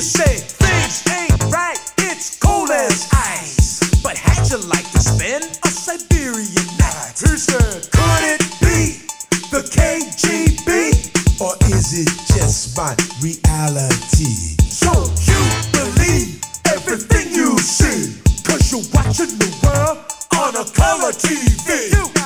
You say things ain't right, it's cold as ice. But how'd you like to spend a Siberian night? Who said, Could it be the KGB? Or is it just my reality? So you believe everything you see, cause you're watching the world on a color TV. You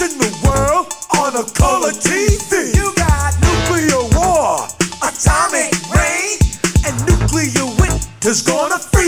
watching the world on a color TV. You got nuclear war, atomic rain, and nuclear winter's gonna freeze